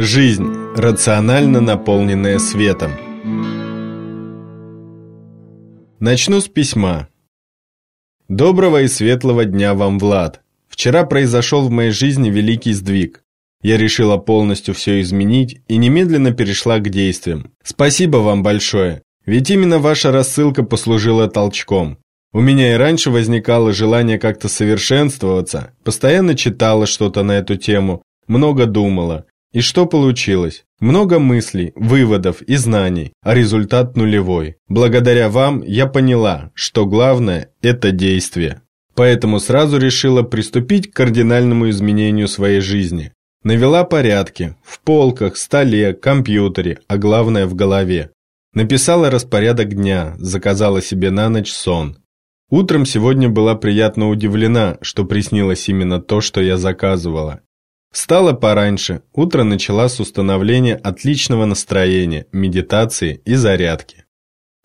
Жизнь, рационально наполненная светом. Начну с письма. Доброго и светлого дня вам, Влад. Вчера произошел в моей жизни великий сдвиг. Я решила полностью все изменить и немедленно перешла к действиям. Спасибо вам большое, ведь именно ваша рассылка послужила толчком. У меня и раньше возникало желание как-то совершенствоваться, постоянно читала что-то на эту тему, много думала. И что получилось? Много мыслей, выводов и знаний, а результат нулевой. Благодаря вам я поняла, что главное – это действие. Поэтому сразу решила приступить к кардинальному изменению своей жизни. Навела порядки в полках, столе, компьютере, а главное в голове. Написала распорядок дня, заказала себе на ночь сон. Утром сегодня была приятно удивлена, что приснилось именно то, что я заказывала. Встала пораньше, утро начала с установления отличного настроения, медитации и зарядки.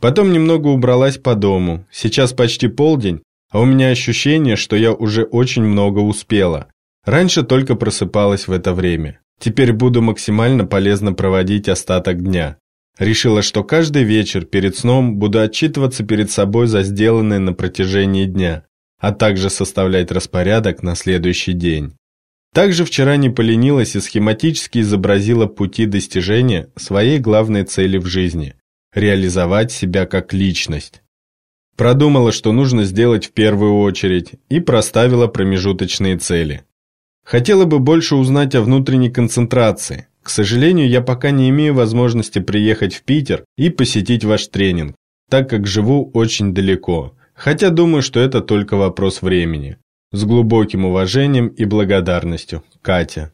Потом немного убралась по дому, сейчас почти полдень, а у меня ощущение, что я уже очень много успела. Раньше только просыпалась в это время. Теперь буду максимально полезно проводить остаток дня. Решила, что каждый вечер перед сном буду отчитываться перед собой за сделанное на протяжении дня, а также составлять распорядок на следующий день. Также вчера не поленилась и схематически изобразила пути достижения своей главной цели в жизни – реализовать себя как личность. Продумала, что нужно сделать в первую очередь, и проставила промежуточные цели. Хотела бы больше узнать о внутренней концентрации, к сожалению, я пока не имею возможности приехать в Питер и посетить ваш тренинг, так как живу очень далеко, хотя думаю, что это только вопрос времени. С глубоким уважением и благодарностью, Катя.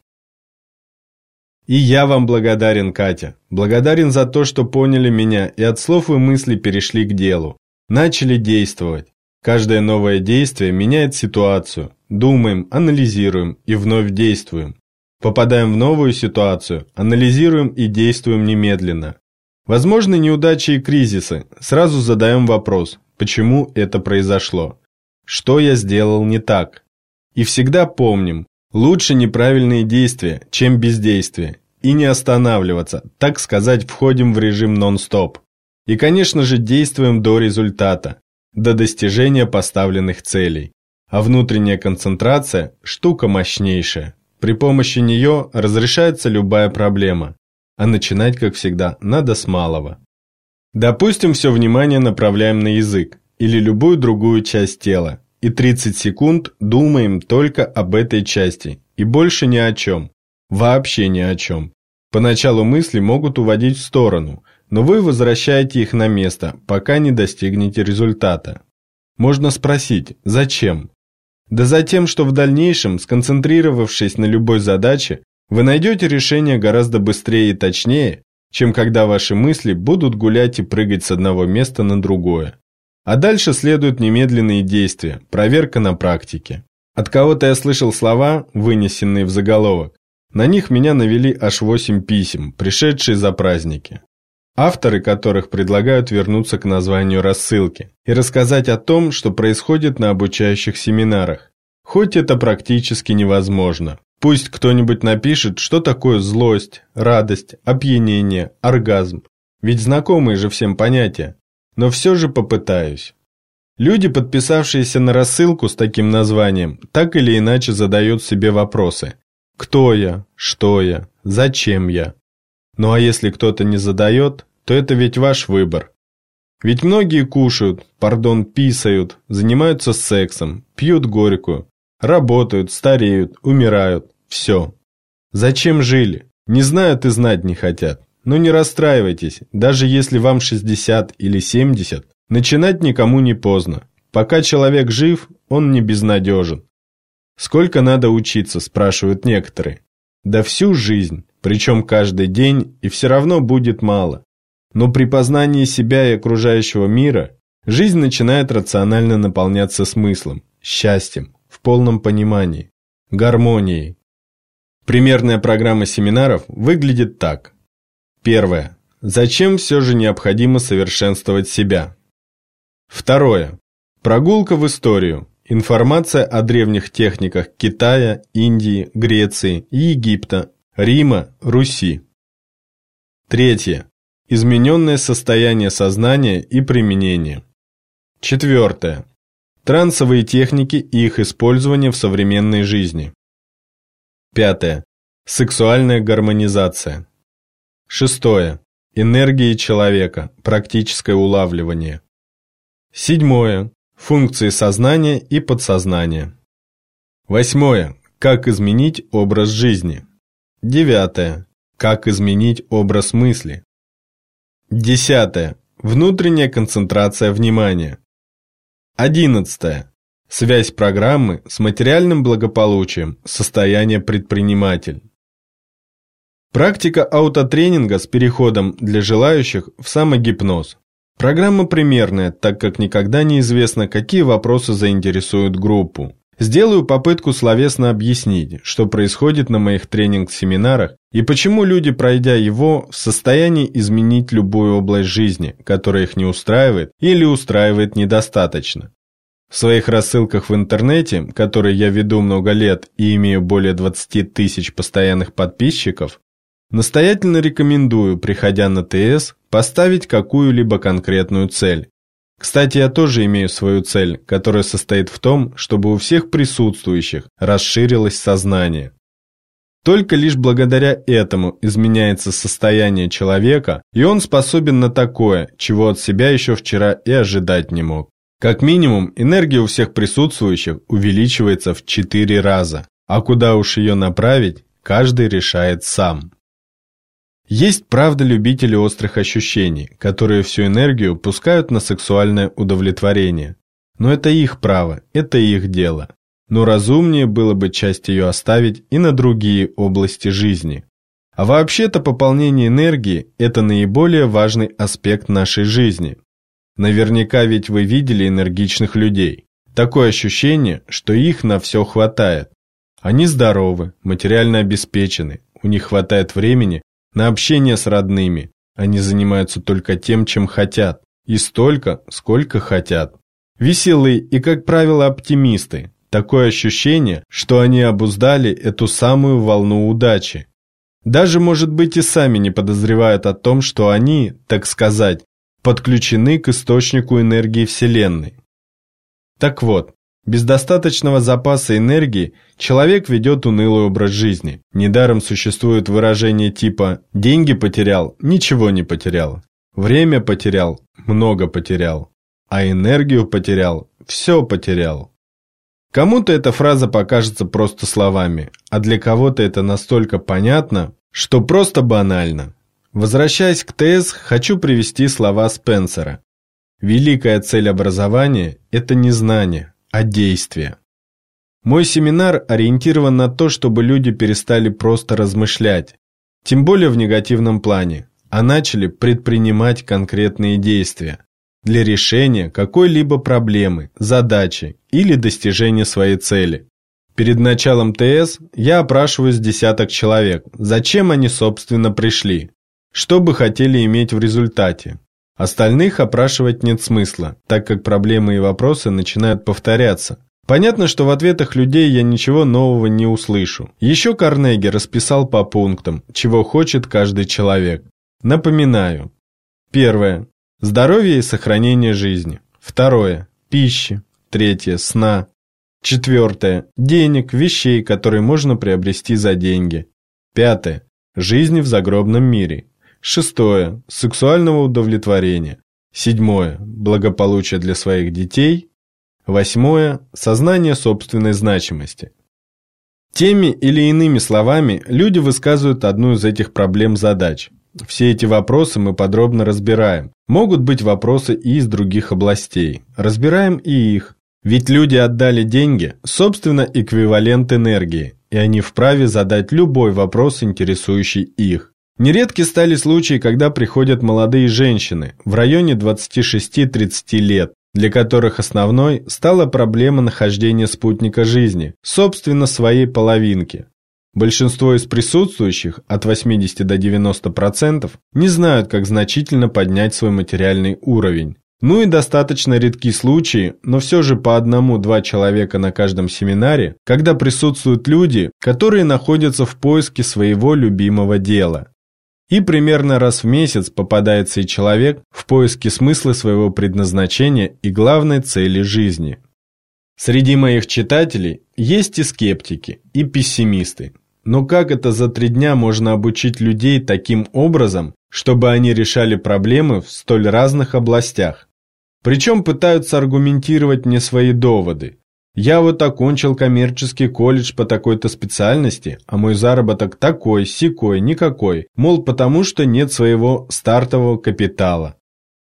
И я вам благодарен, Катя. Благодарен за то, что поняли меня и от слов и мыслей перешли к делу. Начали действовать. Каждое новое действие меняет ситуацию. Думаем, анализируем и вновь действуем. Попадаем в новую ситуацию, анализируем и действуем немедленно. Возможны неудачи и кризисы. Сразу задаем вопрос, почему это произошло? Что я сделал не так? И всегда помним, лучше неправильные действия, чем бездействие. И не останавливаться, так сказать, входим в режим нон-стоп. И, конечно же, действуем до результата, до достижения поставленных целей. А внутренняя концентрация – штука мощнейшая. При помощи нее разрешается любая проблема, а начинать, как всегда, надо с малого. Допустим, все внимание направляем на язык или любую другую часть тела, и 30 секунд думаем только об этой части, и больше ни о чем, вообще ни о чем. Поначалу мысли могут уводить в сторону, но вы возвращаете их на место, пока не достигнете результата. Можно спросить, зачем? Да за тем, что в дальнейшем, сконцентрировавшись на любой задаче, вы найдете решение гораздо быстрее и точнее, чем когда ваши мысли будут гулять и прыгать с одного места на другое. А дальше следуют немедленные действия, проверка на практике. От кого-то я слышал слова, вынесенные в заголовок. На них меня навели аж восемь писем, пришедшие за праздники авторы которых предлагают вернуться к названию рассылки и рассказать о том, что происходит на обучающих семинарах. Хоть это практически невозможно. Пусть кто-нибудь напишет, что такое злость, радость, опьянение, оргазм. Ведь знакомые же всем понятия. Но все же попытаюсь. Люди, подписавшиеся на рассылку с таким названием, так или иначе задают себе вопросы. Кто я? Что я? Зачем я? Ну а если кто-то не задает, то это ведь ваш выбор. Ведь многие кушают, пардон, писают, занимаются сексом, пьют горькую, работают, стареют, умирают, все. Зачем жили? Не знают и знать не хотят. Но не расстраивайтесь, даже если вам 60 или 70, начинать никому не поздно. Пока человек жив, он не безнадежен. Сколько надо учиться, спрашивают некоторые. Да всю жизнь, причем каждый день, и все равно будет мало. Но при познании себя и окружающего мира жизнь начинает рационально наполняться смыслом, счастьем, в полном понимании, гармонией. Примерная программа семинаров выглядит так. Первое. Зачем все же необходимо совершенствовать себя? Второе. Прогулка в историю. Информация о древних техниках Китая, Индии, Греции Египта Рима, Руси. Третье. Измененное состояние сознания и применение. Четвертое. Трансовые техники и их использование в современной жизни. Пятое. Сексуальная гармонизация. Шестое. Энергии человека. Практическое улавливание. Седьмое. Функции сознания и подсознания. Восьмое. Как изменить образ жизни. Девятое. Как изменить образ мысли. Десятое. Внутренняя концентрация внимания. Одиннадцатое. Связь программы с материальным благополучием, состояние предприниматель. Практика аутотренинга с переходом для желающих в самогипноз. Программа примерная, так как никогда не известно, какие вопросы заинтересуют группу. Сделаю попытку словесно объяснить, что происходит на моих тренинг-семинарах и почему люди, пройдя его, в состоянии изменить любую область жизни, которая их не устраивает или устраивает недостаточно. В своих рассылках в интернете, которые я веду много лет и имею более 20 тысяч постоянных подписчиков, настоятельно рекомендую, приходя на ТС, поставить какую-либо конкретную цель. Кстати, я тоже имею свою цель, которая состоит в том, чтобы у всех присутствующих расширилось сознание. Только лишь благодаря этому изменяется состояние человека, и он способен на такое, чего от себя еще вчера и ожидать не мог. Как минимум, энергия у всех присутствующих увеличивается в 4 раза, а куда уж ее направить, каждый решает сам. Есть, правда, любители острых ощущений, которые всю энергию пускают на сексуальное удовлетворение. Но это их право, это их дело. Но разумнее было бы часть ее оставить и на другие области жизни. А вообще-то пополнение энергии – это наиболее важный аспект нашей жизни. Наверняка ведь вы видели энергичных людей. Такое ощущение, что их на все хватает. Они здоровы, материально обеспечены, у них хватает времени на общение с родными. Они занимаются только тем, чем хотят. И столько, сколько хотят. Веселые и, как правило, оптимисты. Такое ощущение, что они обуздали эту самую волну удачи. Даже, может быть, и сами не подозревают о том, что они, так сказать, подключены к источнику энергии Вселенной. Так вот, без достаточного запаса энергии человек ведет унылый образ жизни. Недаром существует выражение типа «деньги потерял, ничего не потерял», «время потерял, много потерял», а энергию потерял, все потерял. Кому-то эта фраза покажется просто словами, а для кого-то это настолько понятно, что просто банально. Возвращаясь к ТС, хочу привести слова Спенсера. Великая цель образования – это не знание, а действия. Мой семинар ориентирован на то, чтобы люди перестали просто размышлять, тем более в негативном плане, а начали предпринимать конкретные действия для решения какой-либо проблемы, задачи или достижения своей цели. Перед началом ТС я опрашиваю с десяток человек, зачем они, собственно, пришли, что бы хотели иметь в результате, Остальных опрашивать нет смысла, так как проблемы и вопросы начинают повторяться. Понятно, что в ответах людей я ничего нового не услышу. Еще Карнеги расписал по пунктам, чего хочет каждый человек. Напоминаю. Первое. Здоровье и сохранение жизни. Второе. Пищи. Третье. Сна. Четвертое. Денег, вещей, которые можно приобрести за деньги. Пятое. Жизни в загробном мире. Шестое. Сексуального удовлетворения. Седьмое. Благополучие для своих детей. Восьмое. Сознание собственной значимости. Теми или иными словами люди высказывают одну из этих проблем-задач. Все эти вопросы мы подробно разбираем. Могут быть вопросы и из других областей. Разбираем и их. Ведь люди отдали деньги, собственно, эквивалент энергии, и они вправе задать любой вопрос, интересующий их. Нередки стали случаи, когда приходят молодые женщины в районе 26-30 лет, для которых основной стала проблема нахождения спутника жизни, собственно, своей половинки. Большинство из присутствующих, от 80 до 90%, не знают, как значительно поднять свой материальный уровень. Ну и достаточно редки случаи, но все же по одному-два человека на каждом семинаре, когда присутствуют люди, которые находятся в поиске своего любимого дела. И примерно раз в месяц попадается и человек в поиске смысла своего предназначения и главной цели жизни. Среди моих читателей есть и скептики, и пессимисты. Но как это за три дня можно обучить людей таким образом, чтобы они решали проблемы в столь разных областях? Причем пытаются аргументировать мне свои доводы. Я вот окончил коммерческий колледж по такой-то специальности, а мой заработок такой, сикой, никакой, мол, потому что нет своего стартового капитала.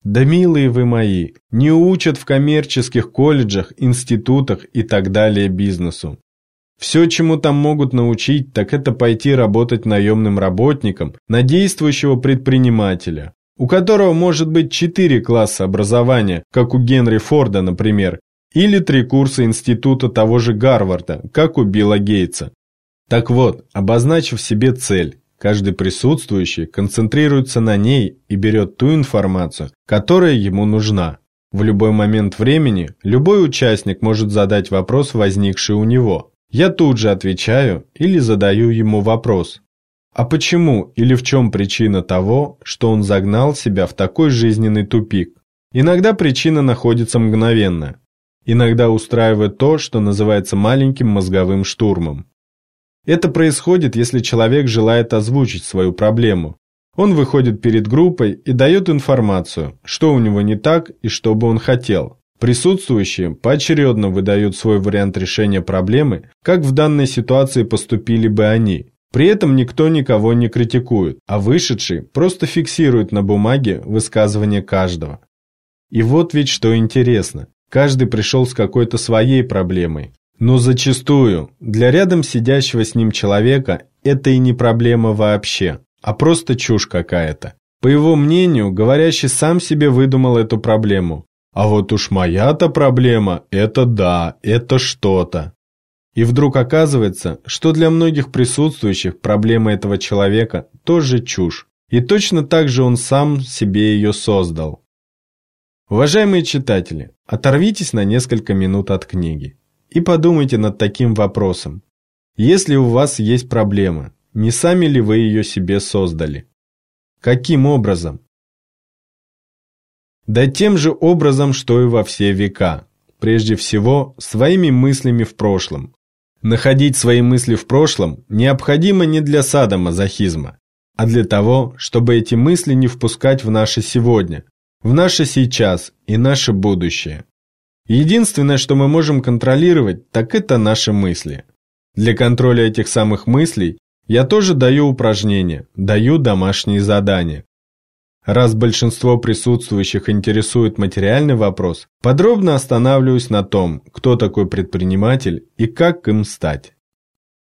Да милые вы мои, не учат в коммерческих колледжах, институтах и так далее бизнесу. Все, чему там могут научить, так это пойти работать наемным работником на действующего предпринимателя, у которого может быть четыре класса образования, как у Генри Форда, например, или три курса института того же Гарварда, как у Билла Гейтса. Так вот, обозначив себе цель, каждый присутствующий концентрируется на ней и берет ту информацию, которая ему нужна. В любой момент времени любой участник может задать вопрос, возникший у него. Я тут же отвечаю или задаю ему вопрос, а почему или в чем причина того, что он загнал себя в такой жизненный тупик? Иногда причина находится мгновенно. Иногда устраивает то, что называется маленьким мозговым штурмом. Это происходит, если человек желает озвучить свою проблему. Он выходит перед группой и дает информацию, что у него не так и что бы он хотел. Присутствующие поочередно выдают свой вариант решения проблемы, как в данной ситуации поступили бы они. При этом никто никого не критикует, а вышедший просто фиксирует на бумаге высказывание каждого. И вот ведь что интересно. Каждый пришел с какой-то своей проблемой. Но зачастую для рядом сидящего с ним человека это и не проблема вообще, а просто чушь какая-то. По его мнению, говорящий сам себе выдумал эту проблему. А вот уж моя-то проблема – это да, это что-то. И вдруг оказывается, что для многих присутствующих проблема этого человека тоже чушь. И точно так же он сам себе ее создал. Уважаемые читатели, оторвитесь на несколько минут от книги и подумайте над таким вопросом. Если у вас есть проблема, не сами ли вы ее себе создали? Каким образом? Да тем же образом, что и во все века. Прежде всего, своими мыслями в прошлом, Находить свои мысли в прошлом необходимо не для садомазохизма, а для того, чтобы эти мысли не впускать в наше сегодня, в наше сейчас и наше будущее. Единственное, что мы можем контролировать, так это наши мысли. Для контроля этих самых мыслей я тоже даю упражнения, даю домашние задания. Раз большинство присутствующих интересует материальный вопрос, подробно останавливаюсь на том, кто такой предприниматель и как им стать.